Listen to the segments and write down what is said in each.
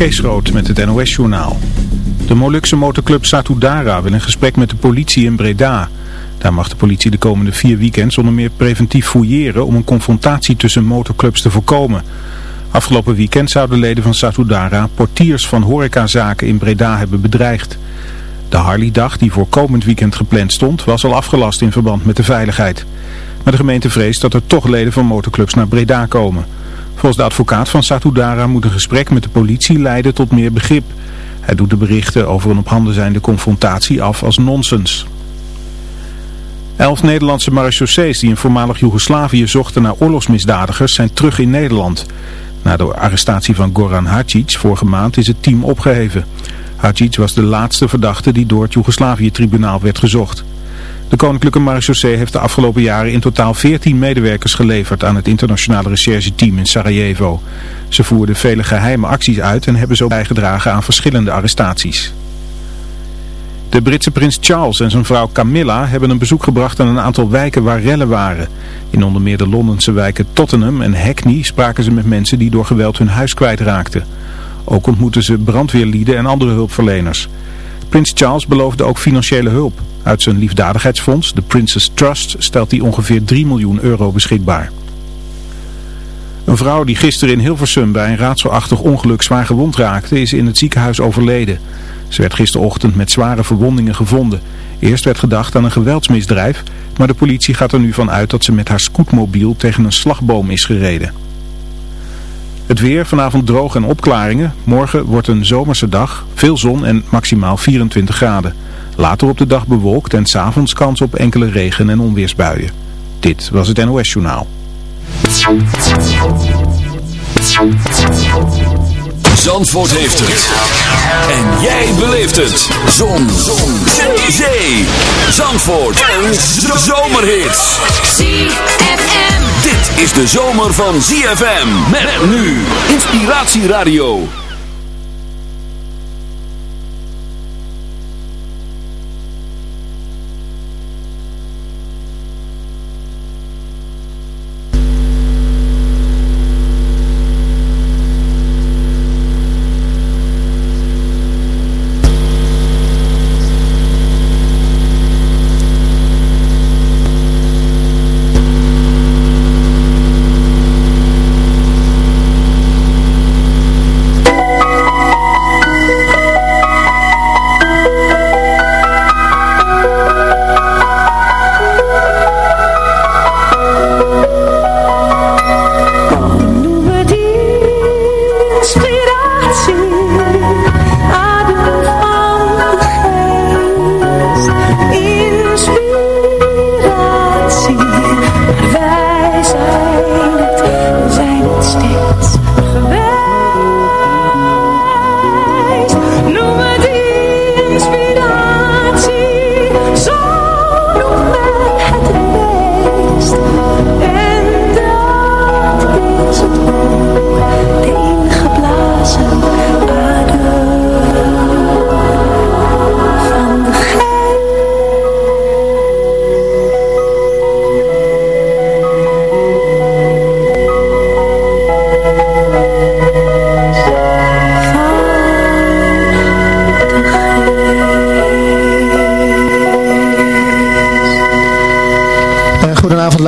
Kees Rood met het NOS-journaal. De Molukse motorclub Satudara wil een gesprek met de politie in Breda. Daar mag de politie de komende vier weekends onder meer preventief fouilleren om een confrontatie tussen motorclubs te voorkomen. Afgelopen weekend zouden leden van Satudara portiers van horecazaken in Breda hebben bedreigd. De Harley-dag die voor komend weekend gepland stond was al afgelast in verband met de veiligheid. Maar de gemeente vreest dat er toch leden van motorclubs naar Breda komen. Volgens de advocaat van Satudara moet een gesprek met de politie leiden tot meer begrip. Hij doet de berichten over een op handen zijnde confrontatie af als nonsens. Elf Nederlandse marechaussees die in voormalig Joegoslavië zochten naar oorlogsmisdadigers zijn terug in Nederland. Na de arrestatie van Goran Hadjic vorige maand is het team opgeheven. Hadjic was de laatste verdachte die door het Joegoslavië-tribunaal werd gezocht. De Koninklijke Marechaussee heeft de afgelopen jaren in totaal 14 medewerkers geleverd aan het internationale rechercheteam in Sarajevo. Ze voerden vele geheime acties uit en hebben zo bijgedragen aan verschillende arrestaties. De Britse prins Charles en zijn vrouw Camilla hebben een bezoek gebracht aan een aantal wijken waar rellen waren. In onder meer de Londense wijken Tottenham en Hackney spraken ze met mensen die door geweld hun huis kwijtraakten. Ook ontmoeten ze brandweerlieden en andere hulpverleners. Prins Charles beloofde ook financiële hulp. Uit zijn liefdadigheidsfonds, de Princess Trust, stelt hij ongeveer 3 miljoen euro beschikbaar. Een vrouw die gisteren in Hilversum bij een raadselachtig ongeluk zwaar gewond raakte, is in het ziekenhuis overleden. Ze werd gisterochtend met zware verwondingen gevonden. Eerst werd gedacht aan een geweldsmisdrijf, maar de politie gaat er nu van uit dat ze met haar scootmobiel tegen een slagboom is gereden. Het weer, vanavond droog en opklaringen. Morgen wordt een zomerse dag, veel zon en maximaal 24 graden. Later op de dag bewolkt en s'avonds kans op enkele regen- en onweersbuien. Dit was het NOS Journaal. Zandvoort heeft het. En jij beleeft het. Zon. Zon. Zee. Zee. Zandvoort. Een zomerhit. ZFM. Dit is de zomer van ZFM. Met nu. Inspiratieradio.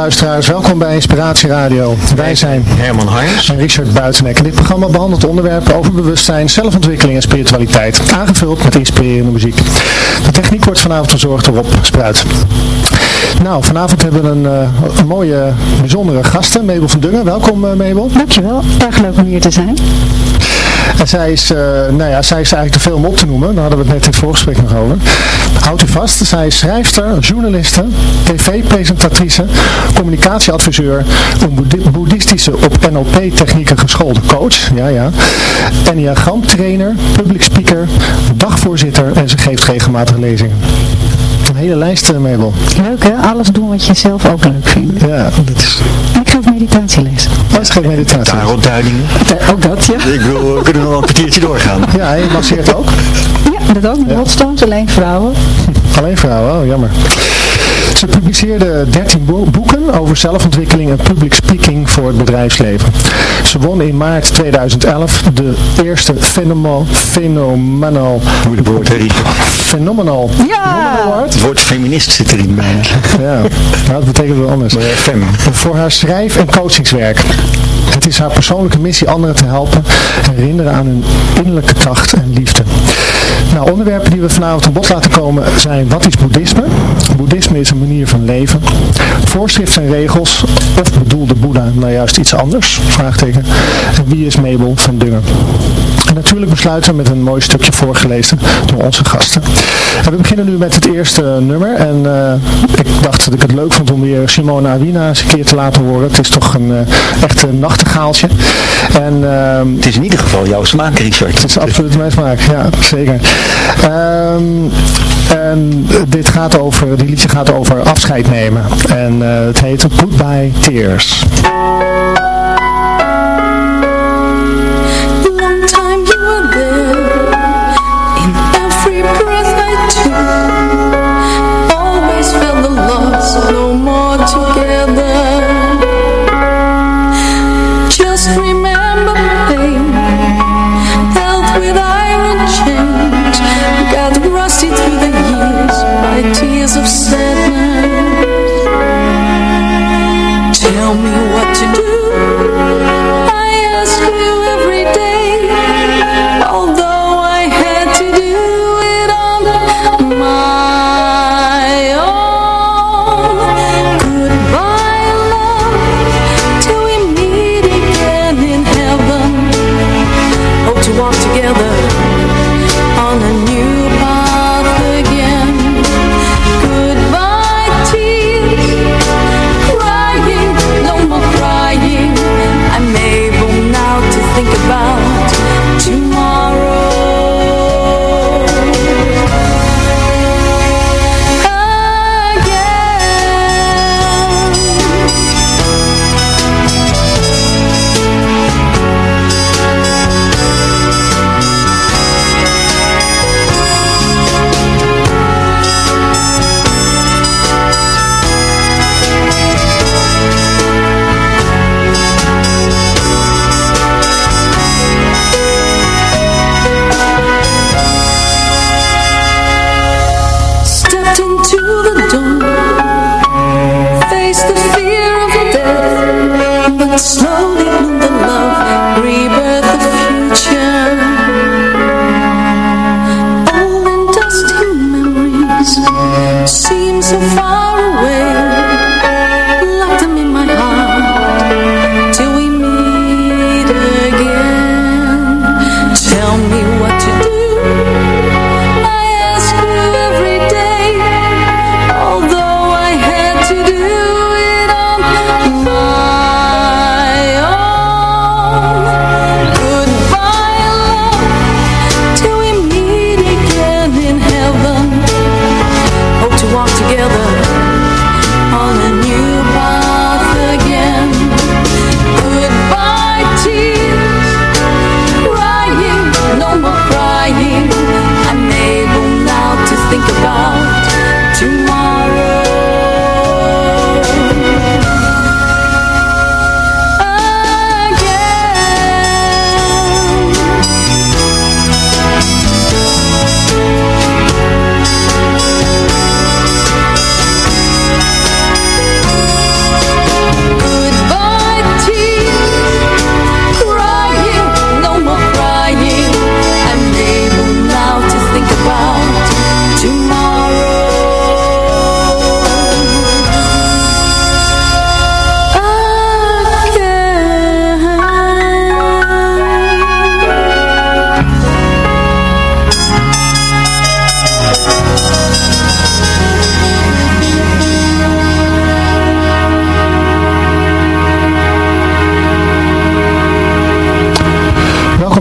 Luisteraars, welkom bij Inspiratie Radio. Wij zijn Herman Harms. en Richard Buitenek. En dit programma behandelt onderwerpen over bewustzijn, zelfontwikkeling en spiritualiteit. Aangevuld met inspirerende muziek. De techniek wordt vanavond verzorgd door Rob Spruit. Nou, vanavond hebben we een, eh, een mooie, bijzondere gasten. Mabel van Dungen, welkom uh, Mabel. Dankjewel, erg leuk om hier te zijn. En zij is, eh, nou ja, zij is eigenlijk te veel om op te noemen. Daar hadden we het net in het voorgesprek nog over. Houd u vast, zij is schrijfster, journaliste, tv-presentatrice, communicatieadviseur, een boeddhi- boeddhistische op NLP-technieken geschoolde coach, ja ja, enneagramtrainer, public speaker, dagvoorzitter en ze geeft regelmatig lezingen. Een hele lijst, eh, Mabel. Leuk hè, alles doen wat je zelf ook leuk vindt. Ja, dat is... En ik geef meditatielessen. Dat is geen meditatie. Tarotduidingen. Ook dat, ja. Ik wil, we kunnen wel een kwartiertje doorgaan. Ja, je masseert ook. Ja, dat ook. Met hotstones, alleen vrouwen. Alleen vrouwen, oh jammer. Ze publiceerde 13 bo- boeken over zelfontwikkeling en public speaking voor het bedrijfsleven. Ze won in maart 2011 de eerste Phenomenal, phenomenal, Moeilijk woord, phenomenal, award. Het woord feminist zit erin bijna. Ja, nou, dat betekent wel anders. Maar. Voor haar schrijf- en coachingswerk. Het is haar persoonlijke missie anderen te helpen herinneren aan hun innerlijke kracht en liefde. Nou, onderwerpen die we vanavond aan bod laten komen zijn wat is boeddhisme? Boeddhisme is een manier van leven. Voorschriften en regels of bedoelde Boeddha nou juist iets anders? Vraagteken. En wie is Mabel van Dungen? En natuurlijk besluiten we met een mooi stukje voorgelezen door onze gasten. En we beginnen nu met het eerste nummer. En eh, ik dacht dat ik het leuk vond om weer Simona Awina eens een keer te laten horen. Het is toch een uh, echt een nachtegaaltje. En, uh, het is in ieder geval jouw smaak, Richard. Het is absoluut mijn smaak, ja, zeker. Um, en dit gaat over, die liedje gaat over afscheid nemen. En uh, het heet Goodbye Tears. Tears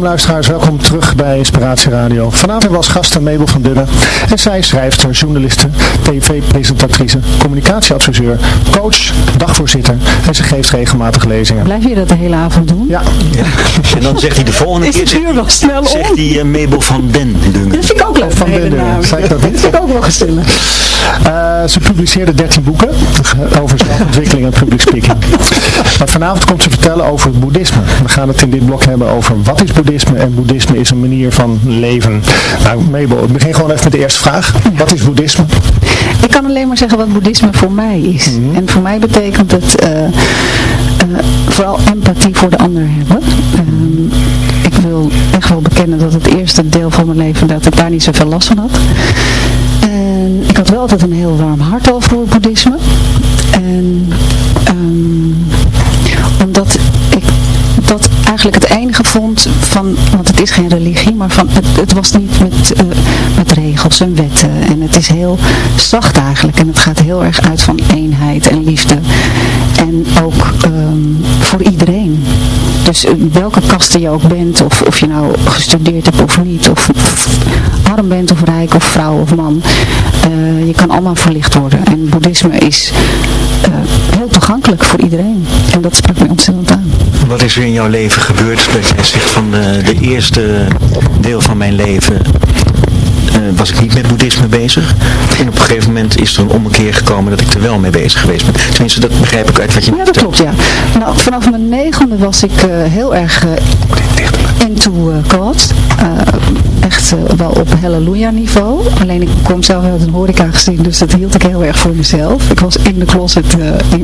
Welkom luisteraars, welkom terug bij Inspiratie Radio. Vanavond hebben we als gasten Mabel van Duggen. En zij is schrijfster, journaliste, tv-presentatrice, communicatieadviseur, coach, dagvoorzitter. En ze geeft regelmatig lezingen. Blijf je dat de hele avond doen? Ja, Ja. En dan zegt hij de volgende Is keer... het zegt- uur wel snel om? Zegt hij eh, Mabel van Den Dungen. Dat vind ik ook leuk. Van de hele Denden, naam. zei ik dat niet? vind ik ook wel gezellig. Eh, ze publiceerde 13 boeken over zelfontwikkeling en public speaking. Maar vanavond komt ze vertellen over het boeddhisme. We gaan het in dit blok hebben over wat is boeddhisme en boeddhisme is een manier van leven. Nou, Mabel, ik begin gewoon even met de eerste vraag. Wat is boeddhisme? Ik kan alleen maar zeggen wat boeddhisme voor mij is. En voor mij betekent het eh, eh, vooral empathie voor de ander hebben. Ehm, ik wil echt wel bekennen dat het eerste deel van mijn leven dat ik daar niet zoveel last van had. En ik had wel altijd een heel warm hart al voor boeddhisme. En ehm, omdat ik dat eigenlijk het enige vond van, want het is geen religie, maar van, het, het was niet met, eh, met regels en wetten. En het is heel zacht eigenlijk. En het gaat heel erg uit van eenheid en liefde. En ook ehm, voor iedereen. Dus uh, welke kasten je ook bent, of, of je nou gestudeerd hebt of niet, of, arm bent of rijk of vrouw of man, uh, je kan allemaal verlicht worden. En boeddhisme is heel toegankelijk voor iedereen. En dat spreekt me ontzettend aan. Wat is er in jouw leven gebeurd dat jij zegt van de, de eerste deel van mijn leven uh, was ik niet met boeddhisme bezig. En op een gegeven moment is er een ommekeer gekomen dat ik er wel mee bezig geweest ben. Tenminste, dat begrijp ik uit wat je Ja, dat klopt, ja. Nou, vanaf mijn negende was ik uh, heel erg uh, into God. echt wel op halleluja niveau. Alleen ik kom zelf uit een horeca gezien, dus dat hield ik heel erg voor mezelf. Ik was in de closet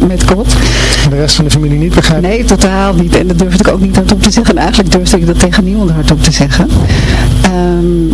met God. En de rest van de familie niet begrijpen? Nee, totaal niet. En dat durfde ik ook niet hardop te zeggen. En eigenlijk durfde ik dat tegen niemand hardop te zeggen. Um,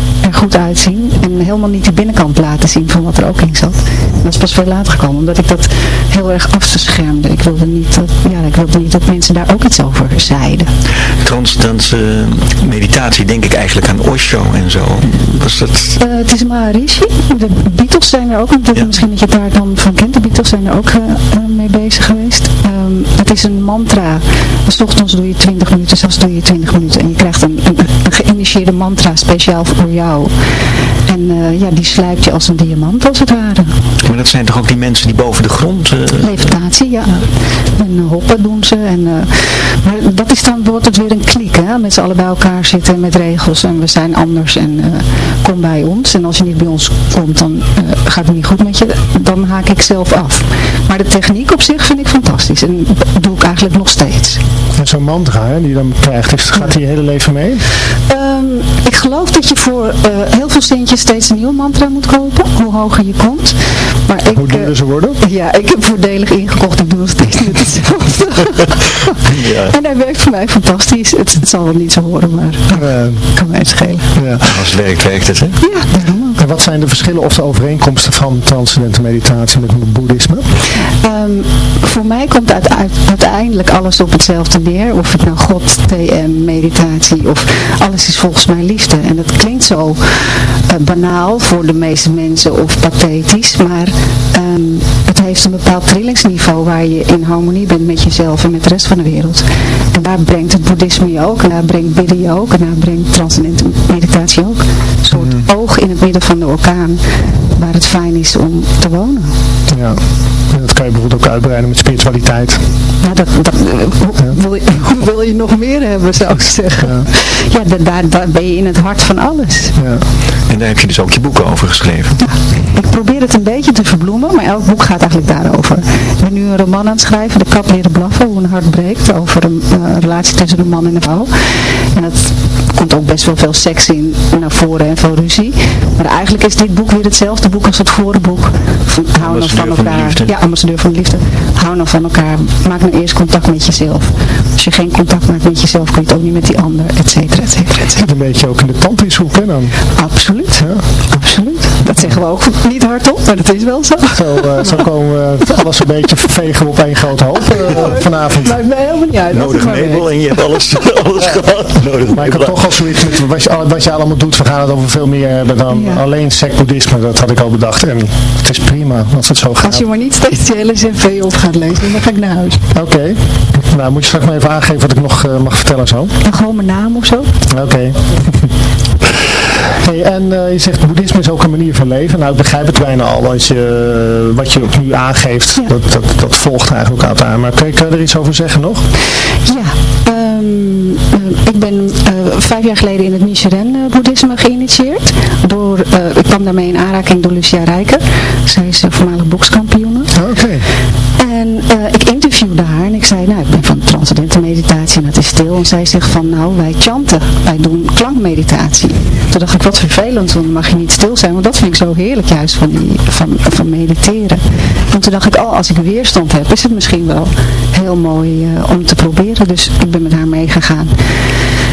goed uitzien. En helemaal niet de binnenkant laten zien van wat er ook in zat. En dat is pas veel later gekomen, omdat ik dat heel erg afschermde. Ik wilde niet dat, ja, ik wilde niet dat mensen daar ook iets over zeiden. Transcendentse meditatie, denk ik eigenlijk aan Osho en zo. Was dat... Uh, het is Maharishi. De Beatles zijn er ook, ja. misschien dat je daar dan van kent. De Beatles zijn er ook uh, mee bezig geweest. Het is een mantra. S ochtends doe je 20 minuten, zelfs doe je 20 minuten. En je krijgt een, een, een geïnitieerde mantra speciaal voor jou. En uh, ja, die sluipt je als een diamant als het ware. Maar dat zijn toch ook die mensen die boven de grond... Uh... Levitatie, ja. En uh, hoppen doen ze. En, maar dat is dan, wordt het weer een kliek, hè. Met z'n allen bij elkaar zitten met regels. En we zijn anders en kom bij ons. En als je niet bij ons komt, dan gaat het niet goed met je. Dan haak ik zelf af. Maar de techniek op zich vind ik fantastisch. En doe ik eigenlijk nog steeds. En zo'n mantra hè, die je dan krijgt, is, gaat die je hele leven mee? Um, ik geloof dat je voor uh, heel veel centjes steeds een nieuw mantra moet kopen, hoe hoger je komt. Maar ik, hoe duurder ze worden? Uh, ja, ik heb voordelig ingekocht, ik doe nog steeds met hetzelfde. ja. En hij werkt voor mij fantastisch. Het, het zal wel niet zo horen, maar uh, kan mij schelen. Ja. Als het werkt, werkt het, hè? Ja, daarom wat zijn de verschillen of de overeenkomsten van transcendente meditatie met boeddhisme? Um, voor mij komt uit, uit, uiteindelijk alles op hetzelfde neer. Of het nou God, TM, meditatie of alles is volgens mij liefde. En dat klinkt zo uh, banaal voor de meeste mensen of pathetisch. Maar um, het heeft een bepaald trillingsniveau waar je in harmonie bent met jezelf en met de rest van de wereld. En daar brengt het boeddhisme je ook. En daar brengt bidden je ook. En daar brengt transcendente meditatie ook. Een soort mm. oog in het midden van de orkaan waar het fijn is om te wonen. Ja, en dat kan je bijvoorbeeld ook uitbreiden met spiritualiteit. Ja, dat, dat ja. Wil, je, wil je nog meer hebben, zou ik zeggen. Ja, ja daar, daar ben je in het hart van alles. Ja. En daar heb je dus ook je boeken over geschreven. Ja, ik probeer het een beetje te verbloemen, maar elk boek gaat eigenlijk daarover. Ik ben nu een roman aan het schrijven, De kat leren blaffen, hoe een hart breekt, over een uh, relatie tussen een man en een vrouw. En dat komt ook best wel veel seks in naar voren en veel ruzie. Maar eigenlijk is dit boek weer hetzelfde boek als het vorige boek. Hou nou van elkaar. Van ja, ambassadeur van de liefde. Hou nou van elkaar. Maak nou eerst contact met jezelf. Als je geen contact maakt met jezelf, kun je het ook niet met die ander, et cetera, et cetera. Een beetje ook in de tandwieshoek, hè dan? Absoluut. Ja. Absoluut. Dat zeggen we ook niet hardop, maar dat is wel zo. Zo, eh, zo komen we alles een beetje vegen op één grote hoop eh, vanavond. Maakt mij helemaal niet uit. Nodig maar mebel en je hebt alles, alles gehad. Nodig Maar ik had toch al zoiets met wat je, wat je allemaal doet. We gaan het over veel meer hebben dan Ja. alleen sec-boeddhisme. Dat had ik al bedacht. En het is prima als het zo gaat. Als je maar niet steeds die hele cv op gaat lezen, dan ga ik naar huis. Oké. Nou, moet je straks maar even aangeven wat ik nog eh, mag vertellen zo. En gewoon mijn naam of zo. Oké. Hey, en eh, je zegt boeddhisme is ook een manier van leven. Nou, ik begrijp het bijna al wat je, wat je nu aangeeft. Ja. Dat, dat, dat volgt eigenlijk ook uit aan. Maar kun je, er iets over zeggen nog? Ja, ehm, eh, ik ben eh, vijf jaar geleden in het Nichiren-boeddhisme geïnitieerd. Door, eh, ik kwam daarmee in aanraking door Lucia Rijker. Zij is voormalig bokskampioene. Oké. Eh, ik interviewde haar en ik zei, nou ik ben van transcendente meditatie en dat is stil. En zij zegt van, nou wij chanten, wij doen klankmeditatie. Toen dacht ik, wat vervelend, want dan mag je niet stil zijn. Want dat vind ik zo heerlijk juist van, die, van, van mediteren. En toen dacht ik, oh als ik weerstand heb, is het misschien wel heel mooi eh, om te proberen. Dus ik ben met haar meegegaan.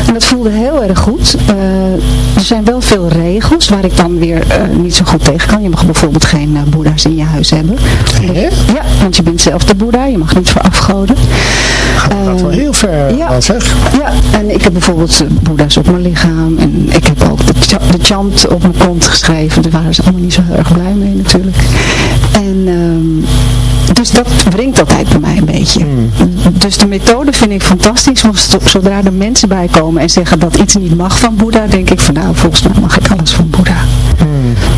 En dat voelde heel erg goed. Eh, er zijn wel veel regels waar ik dan weer eh, niet zo goed tegen kan. Je mag bijvoorbeeld geen eh, boeddha's in je huis hebben. Hè? Ja, want je bent zelf de boeddha. Je mag niet voor afgoden. Dat gaat wel heel ver, ja. wat zeg. ja, en ik heb bijvoorbeeld boeddha's op mijn lichaam. En ik heb ook de chant op mijn kont geschreven. Daar waren ze allemaal niet zo heel erg blij mee natuurlijk. En ehm, dus dat wringt altijd bij mij een beetje. Dus de methode vind ik fantastisch. Zodra er mensen bij komen en zeggen dat iets niet mag van Boeddha, denk ik van nou, volgens mij mag ik alles van Boeddha.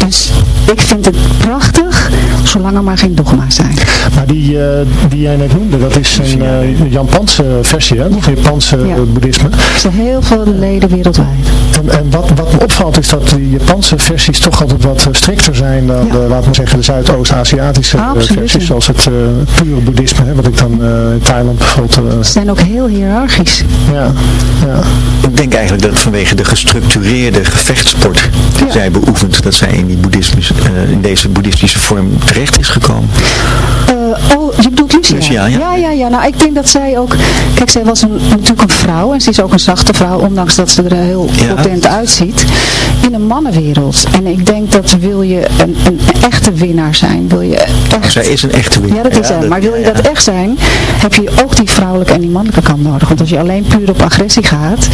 Dus ik vind het prachtig, zolang er maar geen dogma's zijn. Maar die, eh, die jij net noemde, dat is een eh, Japanse versie, hè? Of Japanse Ja. eh, boeddhisme. Er zijn heel veel leden wereldwijd. En, en wat, wat me opvalt is dat die Japanse versies toch altijd wat eh, strikter zijn dan, Ja. de, laten we zeggen, de Zuidoost-Aziatische eh, versies. Zoals het eh, pure boeddhisme, hè, wat ik dan eh, in Thailand bijvoorbeeld... Ze zijn ook heel hiërarchisch. ja, ja. Ik denk eigenlijk dat vanwege de gestructureerde gevechtsport die Ja. zij beoefent, dat zij in, die boeddhismus, eh, in deze boeddhistische vorm terecht is gekomen. Eh, oh, je bedoelt Lucia? Ja. ja. Ja, ja, Nou, ik denk dat zij ook... Kijk, zij was een, natuurlijk een vrouw. En ze is ook een zachte vrouw, ondanks dat ze er heel potent uitziet. In een mannenwereld. En ik denk dat wil je een, een, echte winnaar zijn, wil je echt... Zij is een echte winnaar. Ja, dat is zij. Maar wil je dat echt zijn, heb je ook die vrouwelijke en die mannelijke kant nodig. Want als je alleen puur op agressie gaat,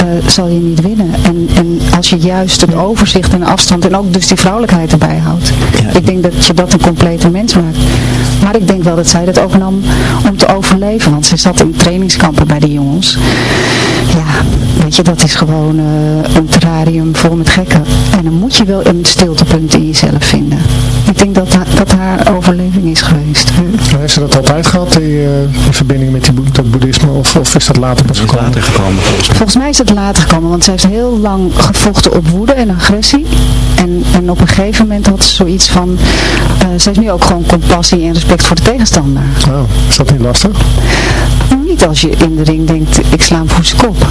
eh, zal je niet winnen. En, en als je juist het overzicht en afstand en ook dus die vrouwelijkheid erbij houdt. Ja. Ik denk dat je dat een complete mens maakt. Maar ik denk wel dat zij dat ook nam om te overleven. Want ze zat in trainingskampen bij de jongens. Ja, weet je, dat is gewoon eh, een terrarium vol met gekken. En dan moet je wel een stiltepunt in jezelf vinden. Ik denk dat dat haar overleving is geweest. Heeft ze dat altijd gehad, die, eh, in verbinding met die, dat boeddhisme? Of, of is dat later pas Dat is gekomen? later gekomen volgens mij. Volgens mij is later gekomen, want zij heeft heel lang gevochten op woede en agressie. En, en op een gegeven moment had ze zoiets van, eh ze heeft nu ook gewoon compassie en respect voor de tegenstander. Oh, is dat niet lastig? Niet als je in de ring denkt, ik sla hem voor zijn kop.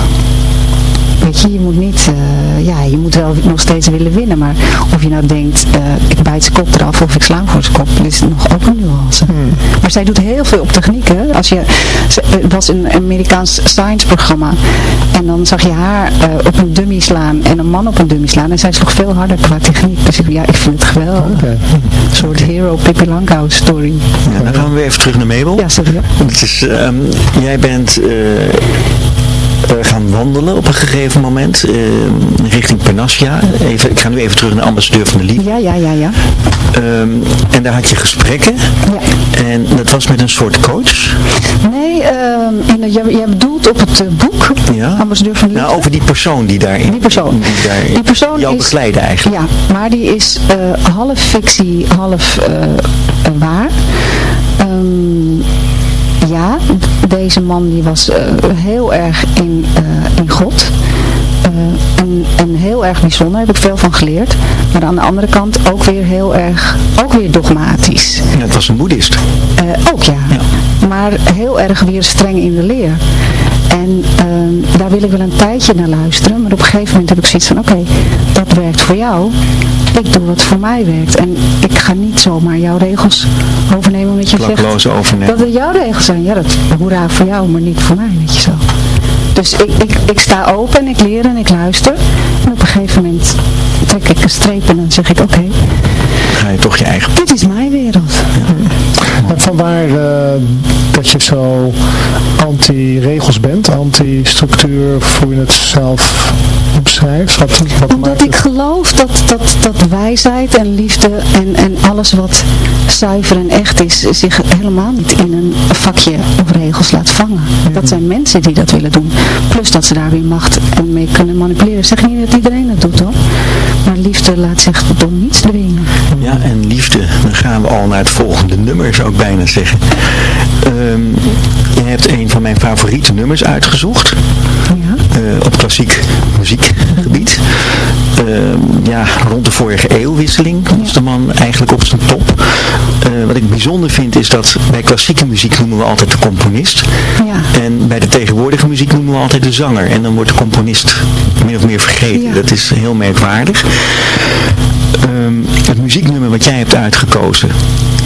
Weet je, je moet niet, eh, ja, je moet wel nog steeds willen winnen, maar of je nou denkt, eh, ik bijt zijn kop eraf of ik sla hem voor zijn kop, dat is nog ook een nuance. Maar zij doet heel veel op techniek, hè. Als je, ze- het was een Amerikaans science programma en dan zag je haar eh, op een dummy slaan en een man op een dummy slaan en zij sloeg veel harder qua techniek. Dus ik, ja, ik vind het geweldig. Een soort hero Pippi Langkous story. Ja, dan gaan we weer even terug naar Mabel. Ja, sorry. ja. Het is, ehm, jij bent eh, eh, gaan wandelen op een gegeven moment ehm, richting Panassia. Even, ik ga nu even terug naar ambassadeur van de Liefde. Ja, ja, ja, ja. Ehm, en daar had je gesprekken. ja. En dat was met een soort coach. Nee, ehm in de, jij, jij bedoelt op het eh, boek, Ja. ambassadeur van Liefde. Nou, over die persoon die daarin. Die persoon. Die, Die persoon jou is- begeleidde eigenlijk. Ja, maar die is eh, half fictie, half eh, eh, waar. Ehm, ja, deze man die was eh, heel erg in, eh, in God. Eh, en, en heel erg bijzonder, daar heb ik veel van geleerd. Maar aan de andere kant ook weer heel erg, ook weer dogmatisch. Ja, het was een boeddhist. Ook ja. Maar heel erg weer streng in de leer. En ehm, daar wil ik wel een tijdje naar luisteren. Maar op een gegeven moment heb ik zoiets van, oké, dat werkt voor jou. Ik doe wat voor mij werkt. En ik ga niet zomaar jouw regels overnemen omdat je Klakloos zegt overnemen. dat het jouw regels zijn. Ja, dat hoera voor jou, maar niet voor mij, weet je zo. Dus ik, ik, ik sta open en ik leer en ik luister. En op een gegeven moment trek ik een streep en dan zeg ik oké, Ga je toch je eigen... dit is mijn wereld. En vanwaar eh, dat je zo anti-regels bent, anti-structuur, hoe je het zelf beschrijft? Wat, wat Omdat ik geloof dat, dat, dat wijsheid en liefde en, en alles wat zuiver en echt is, zich helemaal niet in een vakje of regels laat vangen. Dat zijn mensen die dat willen doen. Plus dat ze daar weer macht en mee kunnen manipuleren. Ik zeg niet dat iedereen dat doet hoor. Maar liefde laat zich door niets dwingen. Ja, en liefde. Dan gaan we al naar het volgende nummer, zou ik bijna zeggen. Ehm, je hebt een van mijn favoriete nummers uitgezocht. Ja. eh, op klassiek muziekgebied. Ehm, ja, rond de vorige eeuwwisseling was de man eigenlijk op zijn top. Eh, wat ik bijzonder vind is dat bij klassieke muziek noemen we altijd de componist. Ja. En bij de tegenwoordige muziek noemen we altijd de zanger. En dan wordt de componist min of meer vergeten. Ja. Dat is heel merkwaardig. Het muzieknummer wat jij hebt uitgekozen,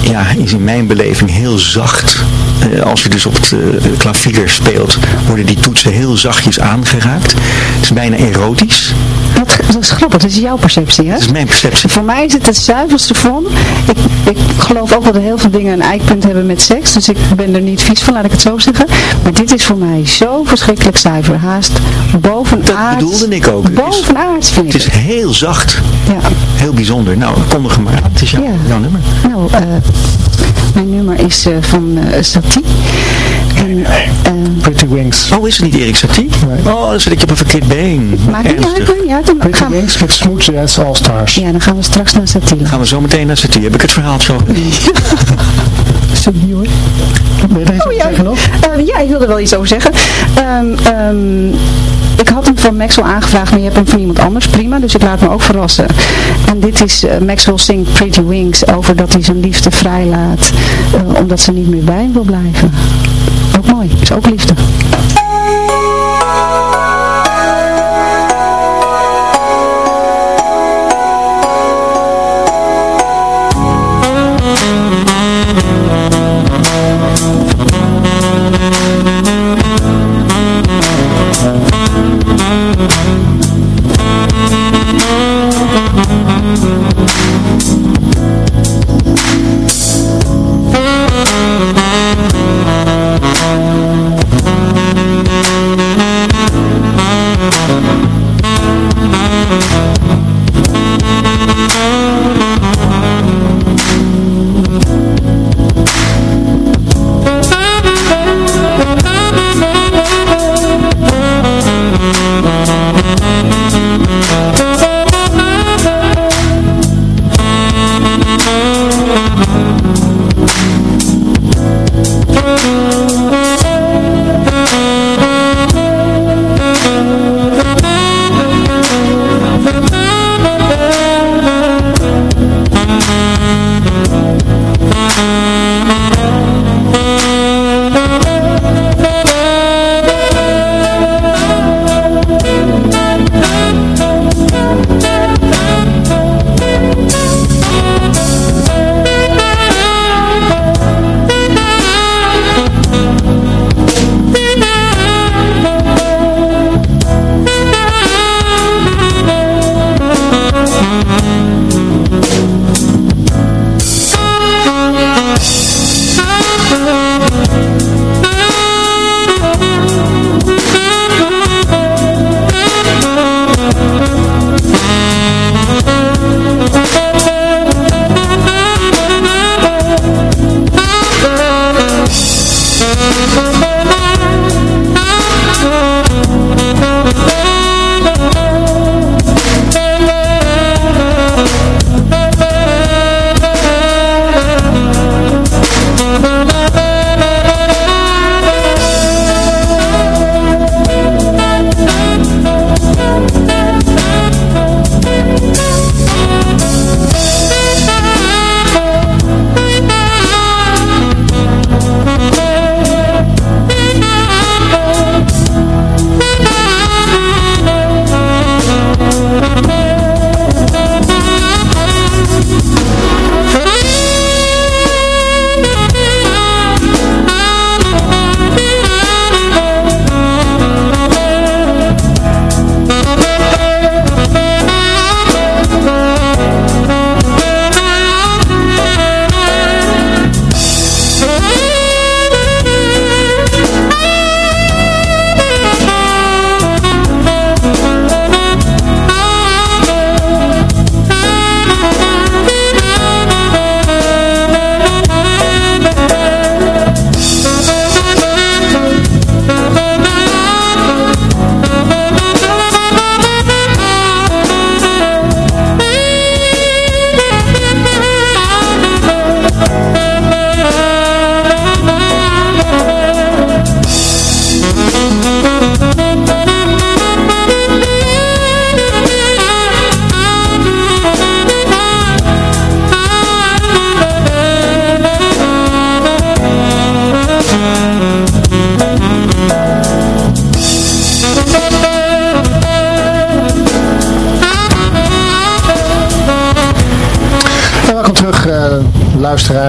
ja, is in mijn beleving heel zacht. Eh, als je dus op het eh, klavier speelt, worden die toetsen heel zachtjes aangeraakt. Het is bijna erotisch. Dat, dat is grappig, dat is jouw perceptie hè? Dat is mijn perceptie. Voor mij is het het zuiverste vorm. Ik, ik geloof ook wel dat heel veel dingen een eikpunt hebben met seks. Dus ik ben er niet vies van, laat ik het zo zeggen. Maar dit is voor mij zo verschrikkelijk zuiver. Haast bovenaards. Dat bedoelde ik ook. Het Bovenaards vind Het ik is heel zacht. Ja. Heel bijzonder. Nou, kondig maar. Het is jouw, Ja. jouw nummer. Nou, eh, mijn nummer is eh, van eh Satie. En, Pretty Wings. Oh, is het niet Erik Satie? Nee. Oh, dan zit ik op een verkeerd been. maar niet uit, uit. Dan Pretty gaan, we- Wings met Smooth Jazz All Stars. ja, dan gaan we straks naar Satie. Gaan we zo meteen naar Satie. Heb ik het verhaaltje al? Sorry hoor. Ben je er Oh, ja. nog? Eh, ja, ik wilde wel iets over zeggen. Ehm, ehm, ik had hem van Maxwell aangevraagd, maar je hebt hem van iemand anders. Prima, dus ik laat me ook verrassen. En dit is eh, Maxwell zingt Pretty Wings over dat hij zijn liefde vrijlaat. eh, omdat ze niet meer bij hem wil blijven. Mooi, is ook liefde.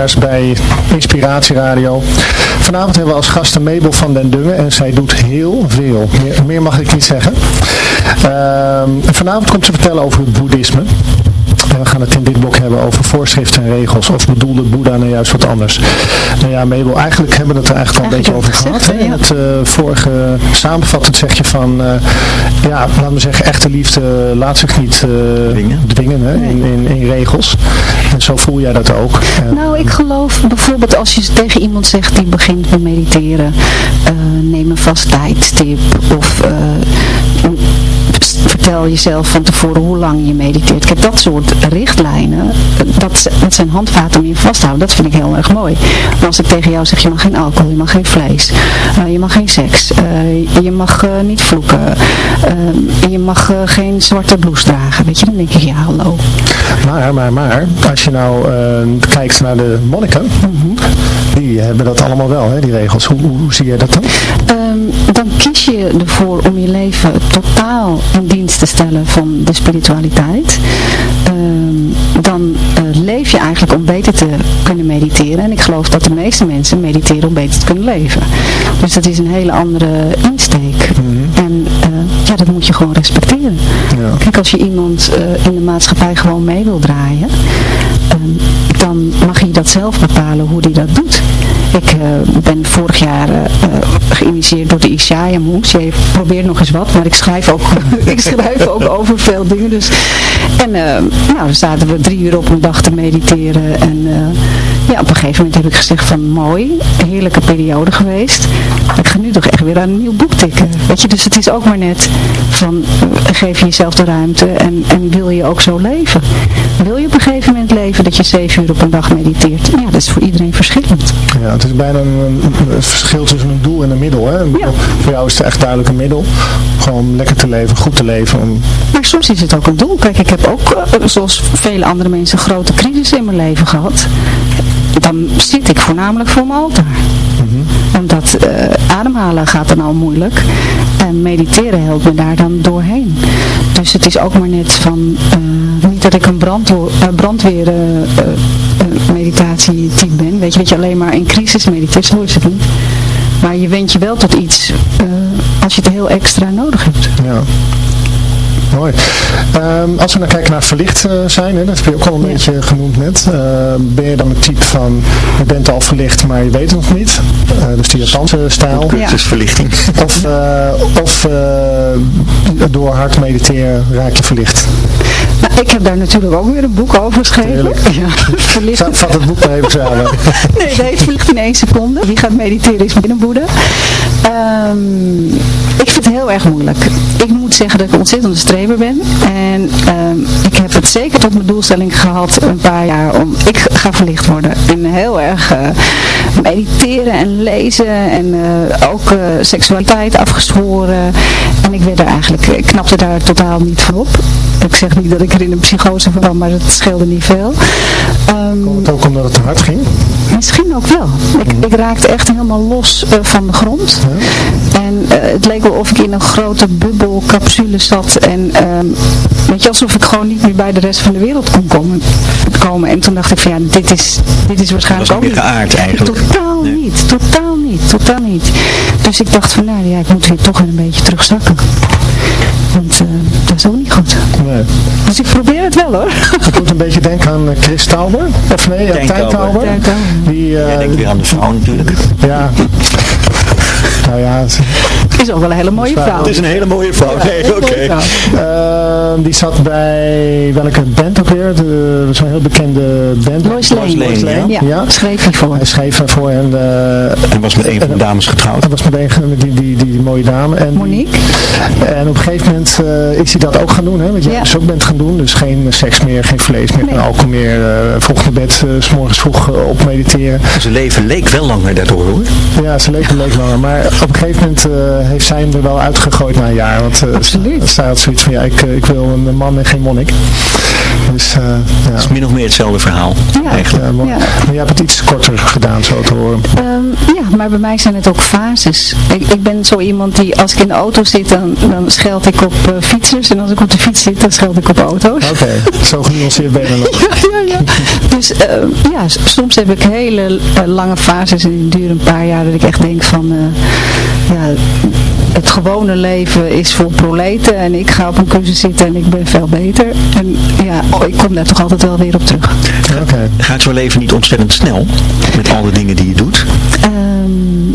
Luisteraars bij Inspiratieradio. Vanavond hebben we als gasten Mabel van den Dungen en zij doet heel veel. Meer, mag ik niet zeggen. Ehm, vanavond komt ze vertellen over het boeddhisme. We gaan het in dit blok hebben over voorschriften en regels. Of bedoelde Boeddha nou juist wat anders? Nou ja, Mabel, eigenlijk hebben we het er eigenlijk al een beetje over gehad. hè? In het uh, vorige samenvattend zeg je van, uh, ja, laten we zeggen, echte liefde laat zich niet uh, Dwingen. dwingen hè? In, in, in regels. En zo voel jij dat ook. Nou, ik geloof bijvoorbeeld als je tegen iemand zegt die begint met mediteren, eh, neem een vast tijdstip of eh, vertel jezelf van tevoren hoe lang je mediteert. Kijk, dat soort richtlijnen, dat, dat zijn handvaten om je vast te houden. Dat vind ik heel erg mooi. Maar als ik tegen jou zeg, je mag geen alcohol, je mag geen vlees, eh, je mag geen seks, eh, je mag eh, niet vloeken, en je mag geen zwarte blouse dragen. Weet je, dan denk ik, ja hallo. Maar, maar, maar, als je nou kijkt naar de monniken, die hebben dat allemaal wel, hè, die regels. Hoe, hoe, hoe zie jij dat dan? Ehm, dan kies je ervoor om je leven totaal in dienst te stellen van de spiritualiteit. Ehm, dan eh, leef je eigenlijk om beter te kunnen mediteren. En ik geloof dat de meeste mensen mediteren om beter te kunnen leven. Dus dat is een hele andere insteek. Eh, ja, dat moet je gewoon respecteren. Ja. Kijk, als je iemand eh, in de maatschappij gewoon mee wil draaien, ehm, dan mag je dat zelf bepalen hoe die dat doet. Ik eh, ben vorig jaar eh, geïnitieerd door de Ishaya Moes. Je probeert nog eens wat, maar ik schrijf ook, ik schrijf ook over veel dingen. Dus. En nou, dan zaten we drie uur op een dag te mediteren. En ja, op een gegeven moment heb ik gezegd van mooi, heerlijke periode geweest. Ik ga nu toch echt weer aan een nieuw boek tikken. Weet je, dus het is ook maar net van geef je jezelf de ruimte en, en wil je ook zo leven. Wil je op een gegeven moment leven dat je zeven uur op een dag mediteert? Ja, dat is voor iedereen verschillend. Ja, het is bijna een, verschil tussen een doel en een middel. Hè? Ja. Voor jou is het echt duidelijk een middel. Gewoon lekker te leven, goed te leven. Om, Maar soms is het ook een doel. Kijk, ik heb ook, eh, zoals vele andere mensen, grote crisis in mijn leven gehad. Dan zit ik voornamelijk voor mijn altaar. Omdat eh, ademhalen gaat dan al moeilijk. En mediteren helpt me daar dan doorheen. Dus het is ook maar net van, eh, niet dat ik een brandwo- eh, brandweer eh, meditatietype ben. Weet je, dat je alleen maar in crisis mediteert, zo is het niet. Maar je wendt je wel tot iets als je het heel extra nodig hebt. ja. Mooi. Ehm, als we dan kijken naar verlicht eh, zijn, hè, dat heb je ook al een Ja. beetje genoemd net. Ehm, ben je dan het type van, je bent al verlicht, maar je weet het nog niet. Eh, dus die Japanse stijl. Ja. Cursusverlichting. Of, eh, of eh, door hard mediteren raak je verlicht. Nou, ik heb daar natuurlijk ook weer een boek over geschreven. Ja, verlicht. Vat vat het boek maar even samen. Nee, dat heet verlicht in één seconde. Wie gaat mediteren is binnenboede. Ehm ik vind het heel erg moeilijk. Ik moet zeggen dat ik een ontzettende ben. En ehm, ik heb het zeker tot mijn doelstelling gehad een paar jaar om, ik ga verlicht worden. En heel erg eh, mediteren en lezen en eh, ook eh, seksualiteit afgeschoren. En ik werd er eigenlijk, ik knapte daar totaal niet van op. Ik zeg niet dat ik er in een psychose van kwam, maar het scheelde niet veel. Ehm, Komt het ook omdat het te hard ging? Misschien ook wel. Ik, ik raakte echt helemaal los van de grond. En het leek wel of ik in een grote bubbelcapsule zat. En ehm, weet je, alsof ik gewoon niet meer bij de rest van de wereld kon komen. komen. En toen dacht ik van ja, dit is, dit is waarschijnlijk ook niet geaard eigenlijk. Totaal Nee. niet, totaal niet, totaal niet. Dus ik dacht van nou ja, ik moet weer toch een beetje terugzakken. Want eh, dat is ook niet goed. Nee. Dus ik probeer het wel hoor. Ik moet een beetje denken aan eh, Chris Tauber. Of nee, Tijn Tijn Tauber. Tauber. Tijn Tauber. Die, eh, weer aan de vrouw natuurlijk. ja. Nou ja, het- Is ook wel een hele mooie vrouw. Het is een hele mooie vrouw. Nee, Hele oké. mooie vrouw. Ehm, die zat bij welke band ook weer? De- Zo'n heel bekende band. Lois Lane. Lois Lane, Ja, Ja. schreef hij voor. Hij schreef voor hen. eh, En was met een van de dames getrouwd. dat was met een, die, die, die, die mooie dame. En, Monique. En op een gegeven moment eh, is hij dat ook gaan doen. Hè, wat jij Ja. dus ook bent gaan doen. Dus geen seks meer, geen vlees meer, Nee. geen alcohol meer. eh vroeg naar bed, s morgens vroeg op mediteren. Zijn leven leek wel langer daardoor hoor. Ja, zijn leven leek langer. Maar op een gegeven moment eh, heeft zij hem er wel uitgegooid na een jaar. Want uh, zij had zoiets van, ja, ik, ik wil een man en geen monnik. Dus ja. Het is min of meer hetzelfde verhaal, Ja. eigenlijk. Ja, maar, Ja. maar jij hebt het iets korter gedaan, zo te horen. Ehm, ja, maar bij mij zijn het ook fases. Ik, ik ben zo iemand die, als ik in de auto zit, dan, dan scheld ik op eh, fietsers. En als ik op de fiets zit, dan scheld ik op auto's. Oké, zo genuanceerd ben je dan nog. ja, ja. Dus eh, ja, soms heb ik hele eh, lange fases en die duren een paar jaar dat ik echt denk van, eh, ja, het gewone leven is voor proleten en ik ga op een kussen zitten en ik ben veel beter. En ja, oh, ik kom daar toch altijd wel weer op terug. Oké. Gaat jouw leven niet ontzettend snel met al de dingen die je doet? Ehm,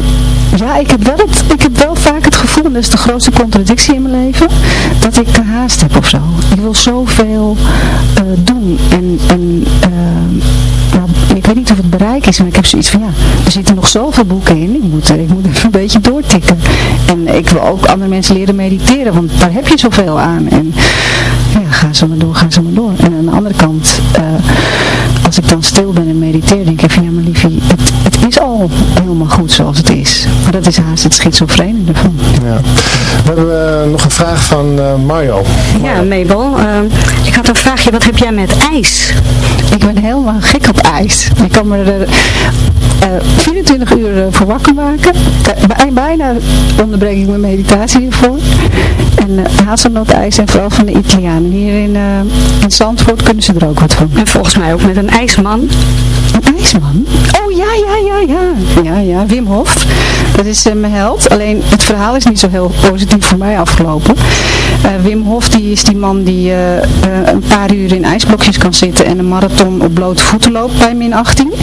ja, ik heb, wel het, ik heb wel vaak het gevoel, en dat is de grootste contradictie in mijn leven, dat ik te haast heb of zo. Ik wil zoveel eh, doen. En, en ehm, nou, ik weet niet of het bereik is, maar ik heb zoiets van, ja, er zitten nog zoveel boeken in. Ik moet, ik moet even een beetje doortikken. En ik wil ook andere mensen leren mediteren, want daar heb je zoveel aan. En ja, ga zo maar door, ga zo maar door. En aan de andere kant, eh, als ik dan stil ben en mediteer, denk ik van, ja maar liefie, het, het is al helemaal goed zoals het is. Maar dat is haast het schizofrene ervan. Ja. We hebben eh, nog een vraag van eh, Mario. Ja, Mabel. ehm, ik had een vraagje. Wat heb jij met ijs? Ik ben helemaal gek op ijs. Ik kan me er eh, 24 uur eh, voor wakker maken. Eh, bij- bijna onderbreek ik mijn meditatie hiervoor. En uh, hazelnootijs en vooral van de Italianen. Hier in, eh in Zandvoort kunnen ze er ook wat van. En volgens mij ook met een ijsman. Ijsman? Oh ja, ja, ja, ja. Ja, ja, Wim Hof. Dat is eh, mijn held. Alleen het verhaal is niet zo heel positief voor mij afgelopen. Eh, Wim Hof die is die man die eh, een paar uur in ijsblokjes kan zitten en een marathon op blote voeten loopt bij min 18.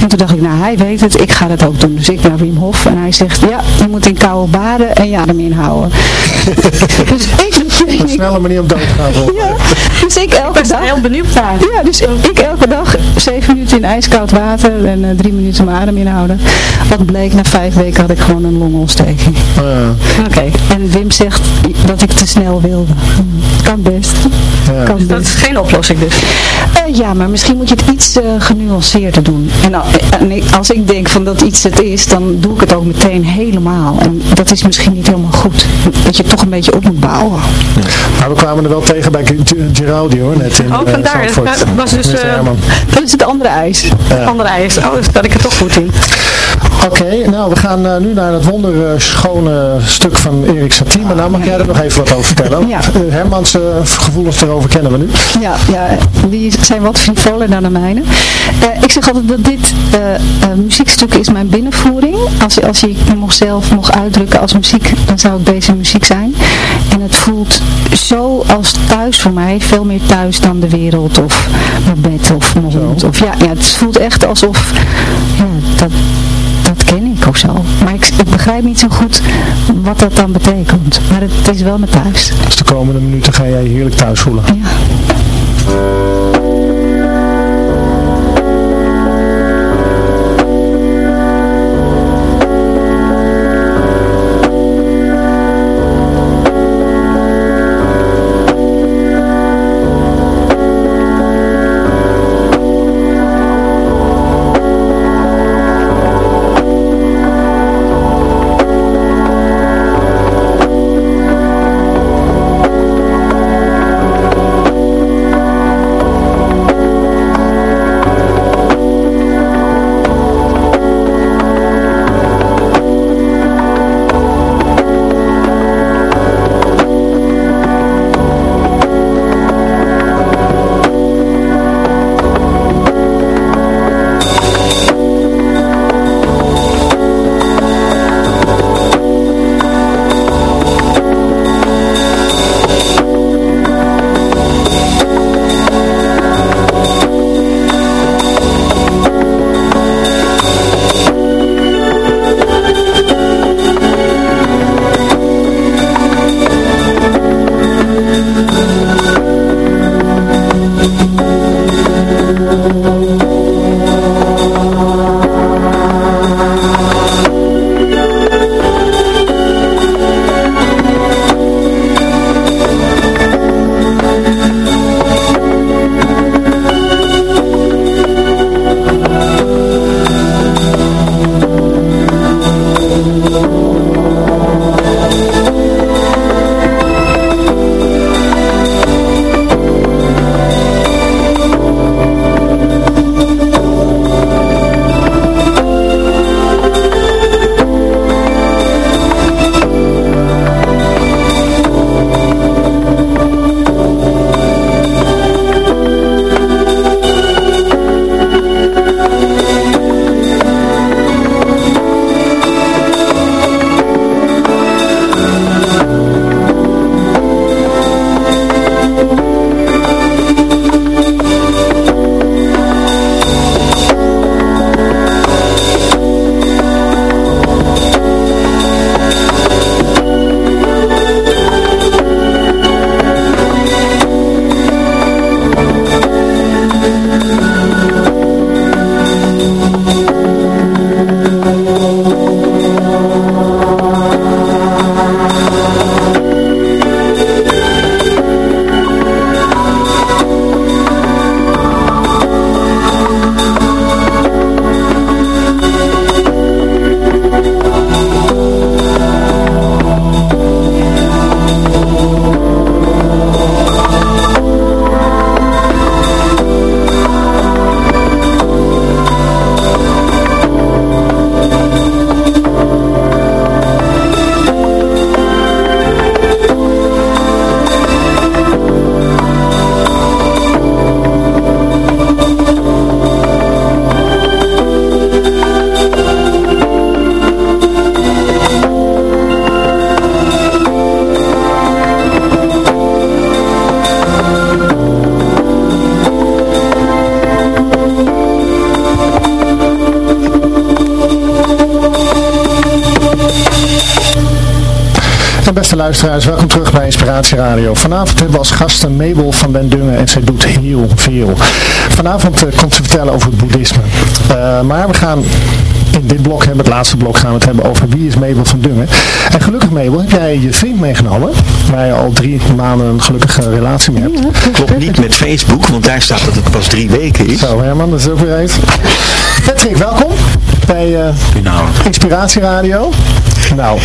En toen dacht ik, nou hij weet het, ik ga dat ook doen. Dus ik naar Wim Hof en hij zegt, ja, je moet in koude baden en je adem inhouden. dus ik, Een ik, snelle manier om dood te gaan volgen. ja, dus ik elke dag... Heel benieuwd daar. Ja, dus ik elke dag zeven minuten in ijskoud water en eh, drie minuten mijn adem inhouden. Wat bleek, na vijf weken had ik gewoon een longontsteking. Ja. Oké. En Wim zegt dat ik te snel wilde. Kan best. Ja. Kan Dat is geen oplossing dus. Eh, ja, maar misschien moet je het iets eh, genuanceerder doen. En, ik- als ik denk van dat iets het is, dan doe ik het ook meteen helemaal. En dat is misschien niet helemaal goed. Dat je het toch een beetje op moet bouwen. Maar we kwamen er wel tegen bij Giraldi hoor, net in Oh, eh, vandaar. Dat was dus, eh. Dat is het andere ijs. Andere ijs. Oh, dus dat ik er toch goed in. Oké, nou we gaan eh, nu naar het wonderschone stuk van Erik Satie. Maar nou mag jij er nog even wat over vertellen. Ja. Eh, Hermans eh, gevoelens erover kennen we nu. Ja, ja, die zijn wat frivoler dan de mijne. Ik zeg altijd dat dit muziekstuk is mijn binnenvoering. Als, als ik mezelf mocht uitdrukken als muziek, dan zou ik deze muziek zijn. En het voelt zo als thuis voor mij, veel meer thuis dan de wereld of mijn bed of mijn hond. Of, ja, ja, het voelt echt alsof, ja, dat, dat ken ik of zo. Maar ik, ik begrijp niet zo goed wat dat dan betekent. Maar het is wel mijn thuis. Dus de komende minuten ga jij je heerlijk thuis voelen. Ja. Vanavond hebben we als gasten Mabel van den Dungen en zij doet heel veel. Vanavond eh, komt ze vertellen over het boeddhisme. Eh, maar we gaan in dit blok hebben, het laatste blok, gaan we het hebben over wie is Mabel van Dungen. En gelukkig Mabel, heb jij je vriend meegenomen, waar je al drie maanden een gelukkige relatie mee hebt. Klopt niet met Facebook, want daar staat dat het pas drie weken is. Zo Herman, dat is ook weer even. Patrick, welkom bij eh, Inspiratie Radio. Nou,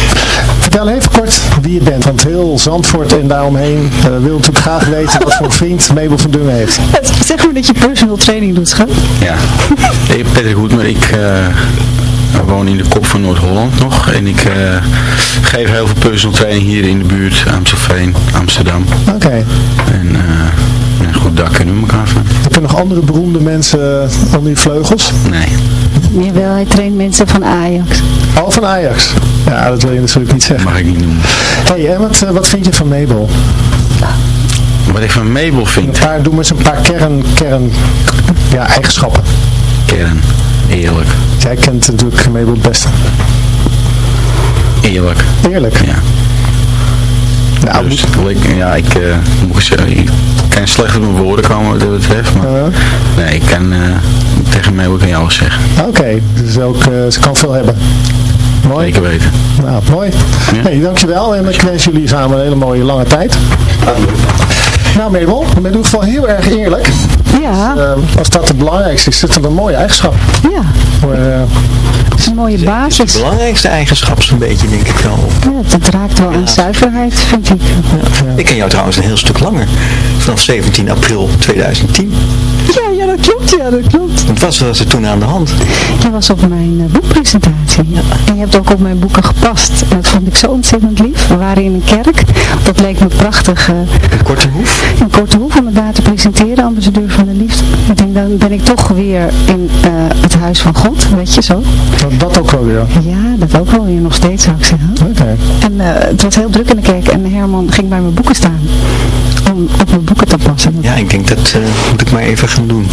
vertel even kort wie je bent, want heel Zandvoort en daaromheen eh, wil natuurlijk graag weten wat voor vriend Mabel van Dungen heeft. Zeg maar dat je personal training doet, schat. Ja, ik ben Peter Goed, maar ik eh, woon in de kop van Noord-Holland nog. En ik eh, geef heel veel personal training hier in de buurt, Amstelveen, Amsterdam. Oké. En uh, goed dak kunnen we elkaar van. Heb je nog andere beroemde mensen onder je vleugels? Nee. Jawel, hij traint mensen van Ajax. Al van Ajax? Ja, dat wil je natuurlijk niet zeggen. Mag ik niet noemen. hey, en wat, wat vind je van Mabel? Wat ik van Mabel vind? Een paar, doe maar eens een paar kern, kern ja, eigenschappen. Kern, eerlijk. Jij kent natuurlijk Mabel het beste. Eerlijk. Eerlijk? Ja. Nou, dus, ik, ja, ik, uh, moet zeggen, ik kan slecht op mijn woorden komen wat dat betreft, maar Uh. nee, ik kan uh, tegen mij ook aan jou zeggen. Oké, dus ook, ze kan veel hebben. Mooi. Zeker weten. Nou, mooi. Ja. Hey, dankjewel en ik wens jullie samen een hele mooie lange tijd. Nou Mabel, je bent in ieder geval heel erg eerlijk. Ja. Dus, uh, als dat het belangrijkste is, is het een mooie eigenschap. Ja. Voor, uh, het is een mooie basis. Het belangrijkste eigenschap zo'n beetje, denk ik wel. Ja, het raakt wel aan zuiverheid, vind ik. Ja. Ik ken jou trouwens een heel stuk langer. Vanaf 17 april 2010. Ja, ja, dat klopt. Ja, dat klopt. Wat was, was er toen aan de hand? Je was op mijn uh, boekpresentatie. Ja. En je hebt ook op mijn boeken gepast. En dat vond ik zo ontzettend lief. We waren in een kerk. Dat leek me prachtig. Uh, een korte hoef? Een korte hoef om het daar te presenteren, ambassadeur van de liefde. Ik denk, dan ben ik toch weer in uh, het huis van God, weet je zo. Dat, dat ook wel weer? Ja, dat ook wel weer, nog steeds zou ik zeggen. Oké. Okay. En uh, het was heel druk in de kerk en Herman ging bij mijn boeken staan. Om op mijn boeken te passen. Ja, ik denk dat uh, moet ik maar even gaan doen.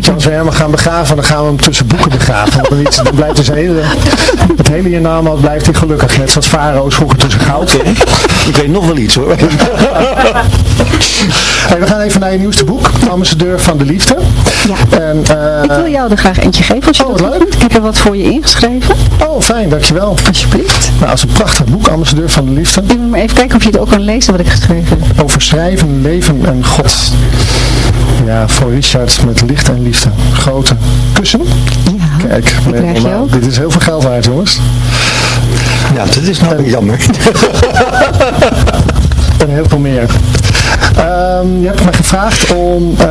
Ja, als we Herman gaan begraven, dan gaan we hem tussen boeken begraven. dan, blijft dus hele, het hele hiernamaals blijft hij gelukkig. Net zoals Farao's vroeger tussen goud. Okay. ik weet nog wel iets hoor. hey, we gaan even naar je nieuwste boek, Ambassadeur van de Liefde. Ja. En, uh, ik wil jou er graag eentje geven als je oh, dat leuk. Doet. Ik heb er wat voor je ingeschreven. Oh, fijn, dankjewel. Alsjeblieft. Nou, als een prachtig boek, Ambassadeur van de Liefde. Ik moet maar even kijken of je het ook kan lezen wat ik geschreven heb. Over schrijven, leven en God. Ja, voor Richard met licht en liefde. Grote kussen. Ja, Kijk, krijg je ook. dit is heel veel geld waard, jongens. Ja, dat is nou jammer. en heel veel meer. Um, je hebt me gevraagd om, uh,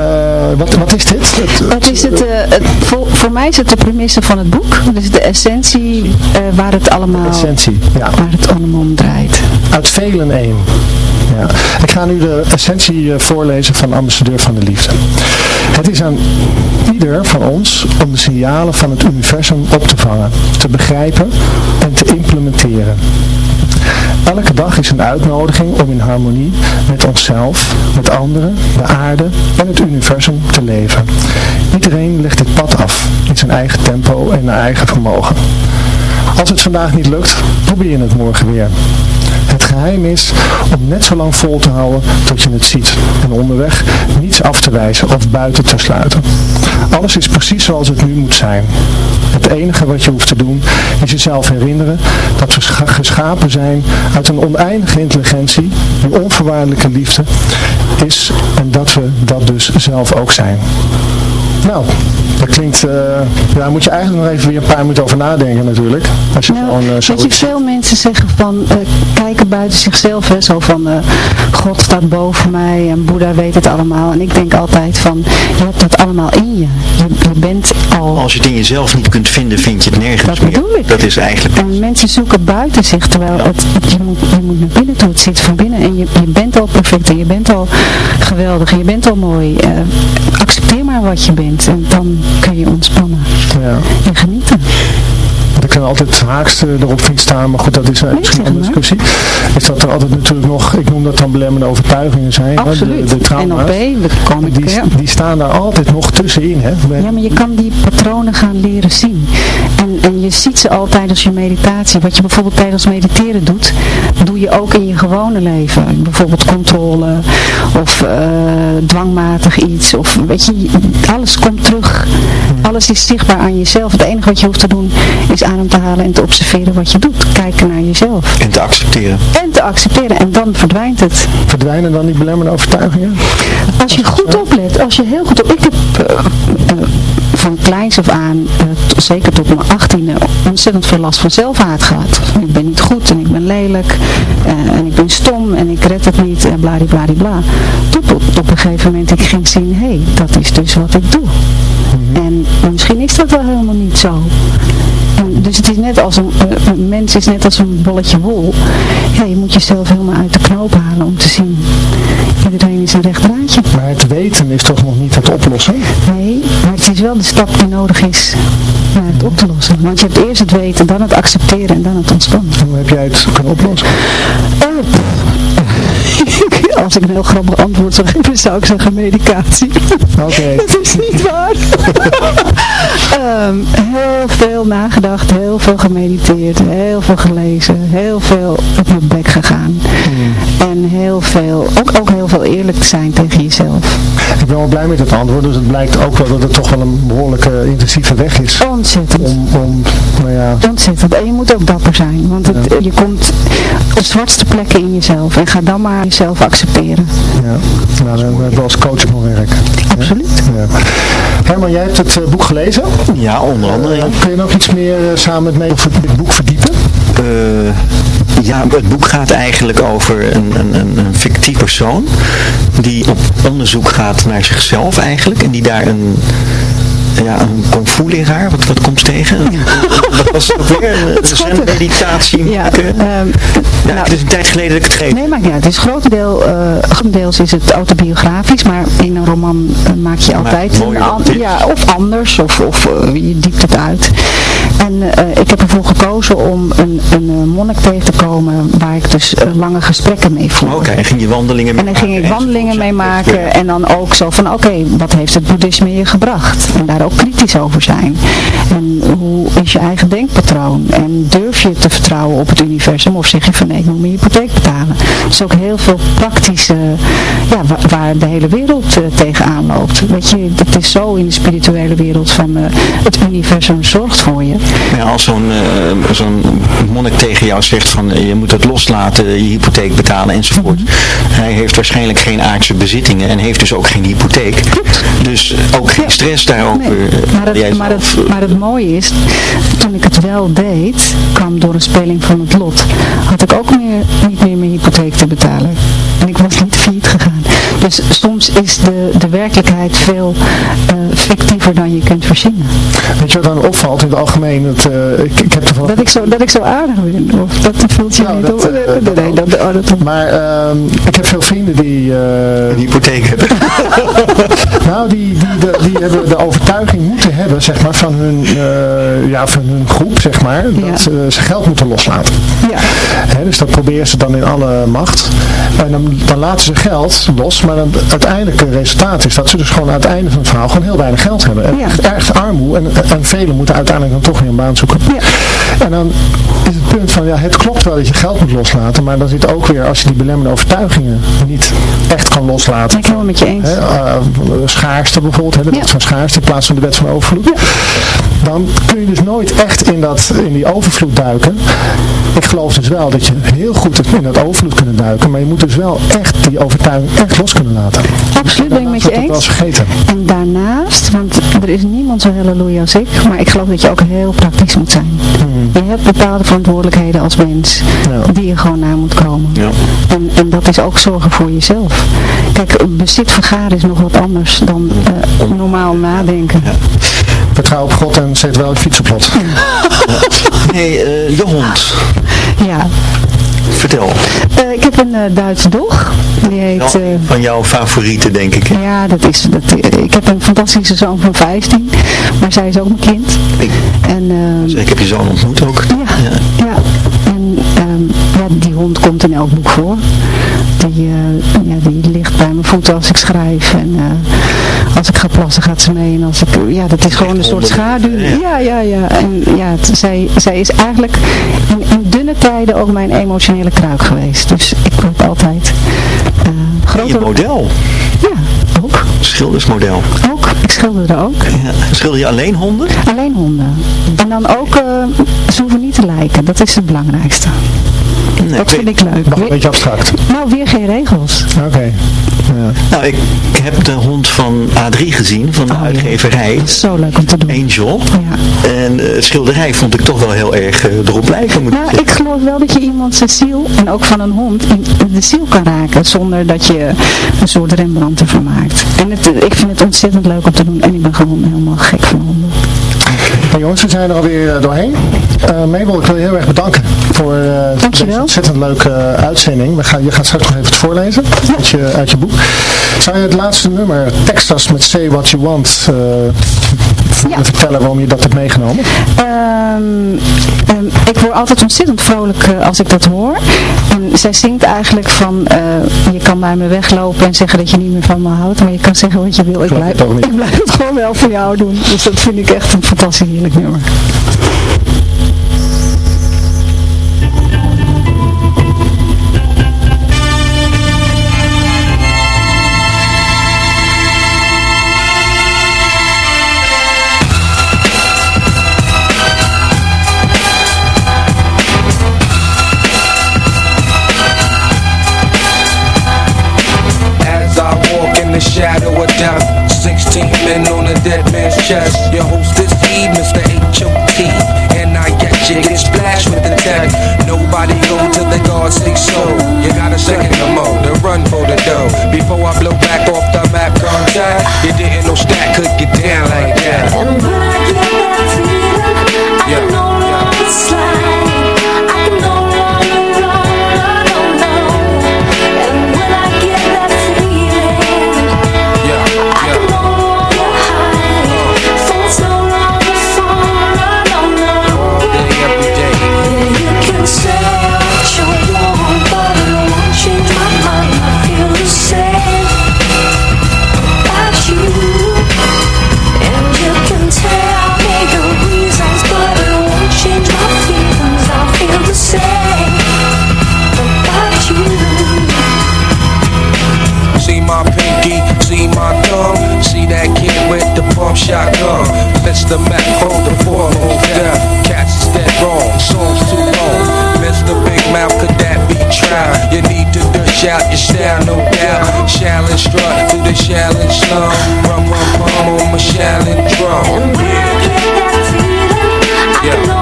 wat, wat is dit? Het, het is het, uh, het voor, voor, mij is het de premisse van het boek. Dus de essentie uh, waar het allemaal, essentie, ja. waar het allemaal om draait. Uit velen één. Ja. Ik ga nu de essentie voorlezen van Ambassadeur van de Liefde. Het is aan ieder van ons om de signalen van het universum op te vangen, te begrijpen en te implementeren. Elke dag is een uitnodiging om in harmonie met onszelf, met anderen, de aarde en het universum te leven. Iedereen legt dit pad af in zijn eigen tempo en naar eigen vermogen. Als het vandaag niet lukt, probeer je het morgen weer. Het geheim is om net zo lang vol te houden tot je het ziet en onderweg niets af te wijzen of buiten te sluiten. Alles is precies zoals het nu moet zijn. Enige wat je hoeft te doen is jezelf herinneren dat we geschapen zijn uit een oneindige intelligentie, een onvoorwaardelijke liefde is en dat we dat dus zelf ook zijn. Nou, dat klinkt, uh, daar moet je eigenlijk nog even weer een paar minuten over nadenken natuurlijk. Als je nou, gewoon, uh, weet je, veel mensen zeggen van, uh, kijken buiten zichzelf, hè, zo van, God staat boven mij en Boeddha weet het allemaal. En ik denk altijd van, je hebt dat allemaal in je. Je, je bent al... Als je het in jezelf niet kunt vinden, vind je het nergens dat meer. bedoel ik. Dat is eigenlijk... En mensen zoeken buiten zich, terwijl ja. het, het, je, moet, je moet naar binnen toe, het zit van binnen. En je, je bent al perfect en je bent al geweldig en je bent al mooi. accepteer maar wat je bent en dan kun je ontspannen ja. en genieten. Altijd haaks eh, erop vindt staan, maar goed, dat is uh, misschien een andere discussie. Is dat er altijd natuurlijk nog, ik noem dat dan belemmerende overtuigingen zijn. Absoluut. De, de trauma's. NLP, we komen die, die staan daar altijd nog tussenin. Hè? Ja, maar je kan die patronen gaan leren zien. En, en je ziet ze al tijdens je meditatie. Wat je bijvoorbeeld tijdens mediteren doet, doe je ook in je gewone leven. Bijvoorbeeld controle of uh, dwangmatig iets. Of weet je, alles komt terug. Alles is zichtbaar aan jezelf. Het enige wat je hoeft te doen is adem te halen en te observeren wat je doet. Kijken naar jezelf. En te accepteren. En te accepteren. En dan verdwijnt het. Verdwijnen dan die belemmerende overtuigingen? Als je goed oplet. Als je heel goed op... Ik heb uh, uh, van kleins af aan, zeker tot mijn achttiende, ontzettend veel last van zelfhaat gehad. Ik ben niet goed en ik ben lelijk en ik ben stom en ik red het niet en bladibladibla. Tot op, op een gegeven moment ik ging zien, hé, hey, dat is dus wat ik doe. En misschien is dat wel helemaal niet zo. Dus het is net als een, een, mens is net als een bolletje wol. Ja, je moet jezelf helemaal uit de knoop halen om te zien. Iedereen is een recht draadje. Maar het weten is toch nog niet het oplossen? Nee, maar het is wel de stap die nodig is naar het op te lossen. Want je hebt eerst het weten, dan het accepteren en dan het ontspannen. Hoe heb jij het kunnen oplossen? Uh, als ik een heel grappig antwoord zou geven, zou ik zeggen medicatie. Oké. Okay. dat is niet waar. um, heel veel nagedacht, heel veel gemediteerd, heel veel gelezen, heel veel op mijn bek gegaan. Mm. En heel veel, ook, ook heel veel eerlijk zijn tegen jezelf. Ik ben wel blij met het antwoord, dus het blijkt ook wel dat het toch wel een behoorlijke intensieve weg is. Ontzettend. Om, om, nou ja. Ontzettend. En je moet ook dapper zijn, want het, ja. je komt op zwartste plekken in jezelf en ga dan maar jezelf accepteren. Ja, nou, dan hebben we als coach nog werk. Absoluut. Ja. Herman, jij hebt het uh, boek gelezen? Ja, onder andere. Ja. Kun je nog iets meer uh, samen met mij over het boek verdiepen? Uh, ja, het boek gaat eigenlijk over een, een, een fictief persoon die op onderzoek gaat naar zichzelf eigenlijk en die daar een ja, een kung fu leraar, wat, wat komt tegen? Wat was ook weer? Een meditatie. Ja, um, ja, nou, het is een tijd geleden dat ik het geef. Nee, maar ja, het is grotendeel, uh, grotendeels is het autobiografisch, maar in een roman uh, maak je altijd een an, ja, of anders, of, of uh, je diept het uit. En ik heb ervoor gekozen om een, een monnik tegen te komen waar ik dus lange gesprekken mee voer. Oké, okay, en ging je wandelingen mee En dan ging ik wandelingen mee maken en dan ook zo van oké, okay, wat heeft het boeddhisme je gebracht? En daar ook kritisch over zijn. En hoe is je eigen denkpatroon? En durf je te vertrouwen op het universum? Of zeg je van nee, ik moet mijn hypotheek betalen? Dus ook heel veel praktische, ja, waar, waar de hele wereld uh, tegenaan loopt. Weet je, het is zo in de spirituele wereld van uh, het universum zorgt voor je. Ja, als zo'n uh, zo'n monnik tegen jou zegt van je moet het loslaten, je hypotheek betalen enzovoort. Mm -hmm. Hij heeft waarschijnlijk geen aardse bezittingen en heeft dus ook geen hypotheek. Dus ook geen stress daarover. Nee. Maar het, maar, het, maar het mooie is, toen ik het wel deed, kwam door een speling van het lot, had ik ook meer, niet meer mijn hypotheek te betalen. En ik was niet failliet gegaan. Dus soms is de, de werkelijkheid veel uh, fictiever dan je kunt verzinnen. Weet je wat dan opvalt in het algemeen? Het, uh, ik, ik heb ervan... dat, ik zo, dat ik zo aardig ben, of dat vult je nou, niet dat, op? Uh, dat, nee, dat, oh, dat, maar uh, ik heb veel vrienden die... een hypotheek hebben. nou, die, die, die hebben de overtuiging moeten hebben, zeg maar, van hun, uh, ja, van hun groep, zeg maar, dat Ja. ze geld moeten loslaten. Ja. Hè, dus dat proberen ze dan in alle macht. En dan, dan laten ze geld los, maar het uiteindelijke resultaat is dat ze dus gewoon aan het einde van het verhaal gewoon heel weinig geld hebben. En Ja. echt armoe en, en velen moeten uiteindelijk dan toch weer een baan zoeken. Ja. En dan is het punt van, ja, het klopt wel dat je geld moet loslaten, maar dan zit ook weer, als je die belemmerende overtuigingen niet echt kan loslaten. Ik helemaal met je eens. Hè, uh, schaarste bijvoorbeeld, hè, de wet Ja. van schaarste in plaats van de wet van overvloed. Dan kun je dus nooit echt in, dat, in die overvloed duiken. Ik geloof dus wel dat je heel goed in dat overvloed kunt duiken, maar je moet dus wel echt die overtuiging echt los kunnen laten. Absoluut, ben ik met je eens. eens vergeten. En daarnaast, want er is niemand zo halleluja als ik, maar ik geloof dat je ook heel praktisch moet zijn. Je hebt bepaalde verantwoordelijkheden als mens, Ja. die je gewoon naar moet komen. Ja. En, en dat is ook zorgen voor jezelf. Kijk, bezit vergaren is nog wat anders dan eh, normaal nadenken. Vertrouw op God en zet wel je fiets op. Nee, uh, je hond. Ja, Vertel. Eh, ik heb een uh, Duitse dog. Die heet... Een van jouw favorieten, denk ik. hè? ja, dat is, dat, ik heb een fantastische zoon van 15. Maar zij is ook mijn kind. Ik, En, ehm, dus ik heb je zoon ontmoet ook. Ja, ja. En ehm, ja, die hond komt in elk boek voor. Die, eh, ja, die ligt bij mijn voeten als ik schrijf. En eh, als ik ga plassen gaat ze mee. En als ik, ja, dat is gewoon een soort schaduw. Ja, ja, ja. En ja, het- zij, zij is eigenlijk in, in tijden ook mijn emotionele kruik geweest. Dus ik word altijd eh En grote... je model. Ja, ook. Schildersmodel. Ook. Ik schilderde ook. Ja. Schilder je alleen honden? Alleen honden. En dan ook, eh ze hoeven niet te lijken. Dat is het belangrijkste. Nee, dat ik vind ik leuk. Mag een Weer- beetje abstract. nou, weer geen regels. Oké. Nou, ik heb de hond van A3 gezien, van de Oh, ja. uitgeverij. Zo leuk om te doen. Angel. Ja. En eh, het schilderij vond ik toch wel heel erg eh, erop lijken. Moet ik Nou, ik geloof wel dat je iemand zijn ziel, en ook van een hond, in in de ziel kan raken. Zonder dat je een soort Rembrandt ervan maakt. En het, ik vind het ontzettend leuk om te doen. En ik ben gewoon helemaal gek van honden. Nou, jongens, we zijn er alweer eh, doorheen. Eh Mabel, ik wil je heel erg bedanken voor Dankjewel. deze ontzettend leuke uitzending. We gaan, je gaat straks nog even het voorlezen uit, je, uit je boek. Zou je het laatste nummer, Texas met Say What You Want, Ja. vertellen waarom je dat hebt meegenomen? Ehm, ehm, ik word altijd ontzettend vrolijk eh, als ik dat hoor. En zij zingt eigenlijk van, eh, je kan bij me weglopen en zeggen dat je niet meer van me houdt. Maar je kan zeggen wat je wil. Ik blijf, het ik blijf het gewoon wel voor jou doen. Dus dat vind ik echt een fantastisch heerlijk nummer. The shadow of death 16 men on a dead man's chest Your host this evening, Mr. H.O.T. And I get you, get splashed with the tech Nobody go till the God say so You got a second or more to run for the dough Before I blow back The Mac, hold the death Cats is dead wrong, songs too long Mr. Big Mouth, could that be trial? You need to dish out your style, no doubt Shallon strut through the Shallon slum Rum, rum, bum on my Shallon drum And when I get that feeling, I Yeah, yeah.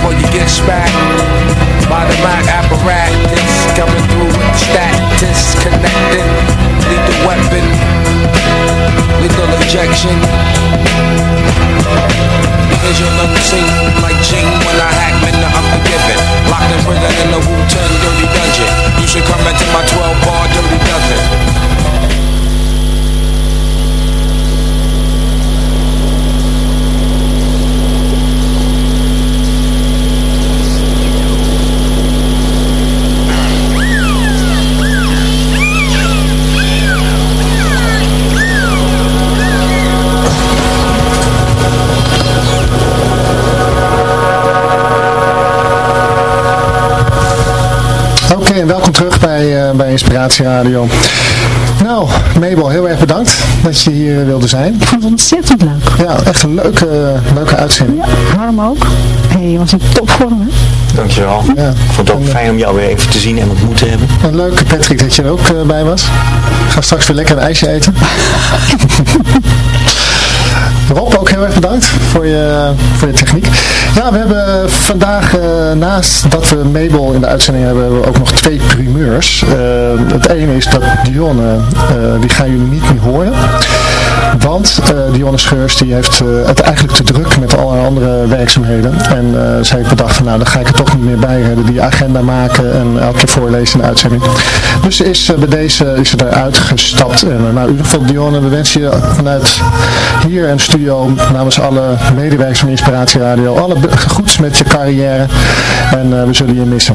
Before you get smacked by the Mac apparatus coming through with status connecting lethal weapon, lethal injection. Visual unseen like Gene when I hack men the unforgiven. Locked in prison in the Wu-Tang dirty dungeon. You should come into my 12 bar dirty dozen. Bij, eh, bij Inspiratie Radio. Nou, Mabel, heel erg bedankt dat je hier wilde zijn. Ik vond het ontzettend leuk. Ja, echt een leuke, leuke uitzending. Ja, Harm ook. Hey, je was in topvorm, hè? Dankjewel. Ja. Ik vond het ook fijn om jou weer even te zien en ontmoet te hebben. En leuk, Patrick, dat je er ook eh, bij was. Ga straks weer lekker een ijsje eten. Rob, ook heel erg bedankt voor je, voor je techniek. Ja, we hebben vandaag, eh, naast dat we Mabel in de uitzending hebben, hebben we ook nog twee primeurs. Eh, het ene is dat Dionne, eh, die gaan jullie niet meer horen. Want uh, Dionne Scheurs die heeft uh, het eigenlijk te druk met alle andere werkzaamheden. En uh, ze heeft bedacht van nou dan ga ik er toch niet meer bij. Die agenda maken en elke keer voorlezen uitzending. Dus ze is bij deze is ze eruit gestapt. En nou in ieder geval Dionne, we wensen je vanuit hier en studio namens alle medewerkers van Inspiratie Radio alle goeds met je carrière. En we zullen je missen.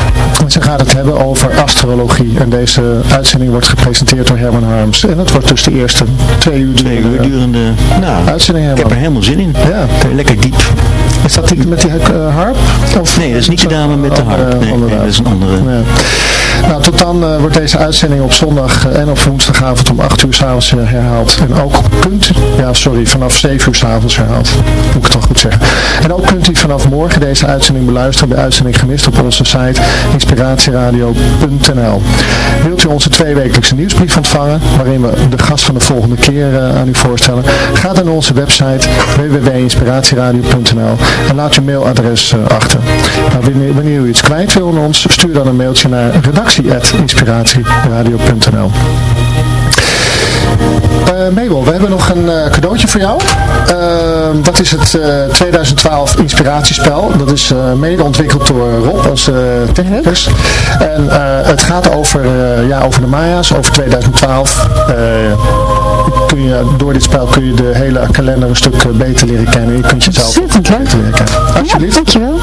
Ze gaat het hebben over astrologie. En deze uitzending wordt gepresenteerd door Herman Harms. En dat wordt dus de eerste twee uur, twee uur durende nou, uitzending. Ik heb er helemaal zin in. Ja. Lekker diep. Is dat die met die uh, harp? Of nee, dat is niet de dame met de harp. Nee, nee dat is een andere. Nou, tot dan uh, wordt deze uitzending op zondag en op woensdagavond om 8 uur s'avonds herhaald. En ook kunt, ja sorry, vanaf 7 uur s'avonds herhaald. Moet ik het toch goed zeggen. En ook kunt u vanaf morgen deze uitzending beluisteren. De uitzending gemist op onze site inspiratieradio.nl Wilt u onze tweewekelijkse nieuwsbrief ontvangen, waarin we de gast van de volgende keer aan u voorstellen? Ga dan naar onze website www.inspiratieradio.nl en laat uw mailadres achter. Nou, wanneer, wanneer u iets kwijt wil aan ons, stuur dan een mailtje naar redactie.inspiratieradio.nl uh, Mabel, we hebben nog een uh, cadeautje voor jou. Uh, dat is het 2012 inspiratiespel. Dat is mede ontwikkeld door Rob, onze technicus. En het gaat over, ja, over de Maya's, over 2012. Kun je, door dit spel kun je de hele kalender een stuk beter leren kennen. Je kunt jezelf Ontzettend leuk. beter leren kennen. Alsjeblieft. Ja, dankjewel.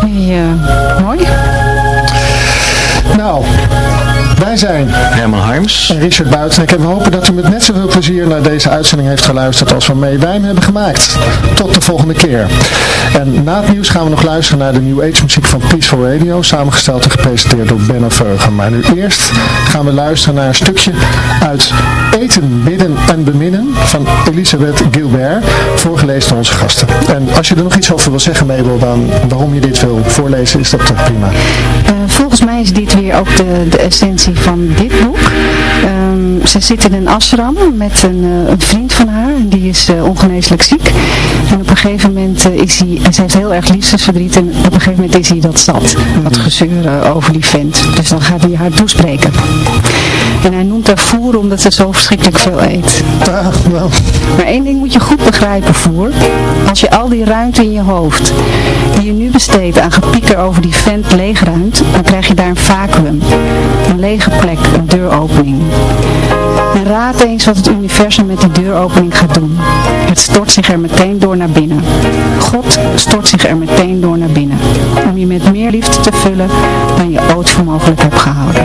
Hey, mooi. Nou, wij zijn Herman Harms en Richard Buitenek en we hopen dat u met net zoveel plezier naar deze uitzending heeft geluisterd als waarmee wij hem hebben gemaakt. Tot de volgende keer. En na het nieuws gaan we nog luisteren naar de New Age muziek van Peaceful Radio, samengesteld en gepresenteerd door Benno Veugen. Maar nu eerst gaan we luisteren naar een stukje uit Eten, Bidden en Beminnen van Elisabeth Gilbert, voorgelezen door onze gasten. En als je er nog iets over wil zeggen, Mabel, dan waarom je dit wil voorlezen, is dat prima. Uh, volgens mij is dit weer ook de, de essentie van dit boek. Um, ze zit in een ashram met een, uh, een vriend van haar. En die is uh, ongeneeslijk ziek. En op een gegeven moment uh, is hij, ze heeft heel erg liefdesverdriet. En op een gegeven moment is hij dat zat. Dat gezeur over die vent. Dus dan gaat hij haar toespreken. En hij noemt haar voer omdat ze zo verschrikkelijk veel eet. Ah, well. Maar één ding moet je goed begrijpen, voer. Als je al die ruimte in je hoofd, die je nu besteedt aan gepieker over die vent leegruimt, dan krijg je daar een vacuüm. Een lege plek, een deuropening. En raad eens wat het universum met die deuropening gaat doen. Het stort zich er meteen door naar binnen. God stort zich er meteen door naar binnen. Om je met meer liefde te vullen dan je ooit voor mogelijk hebt gehouden.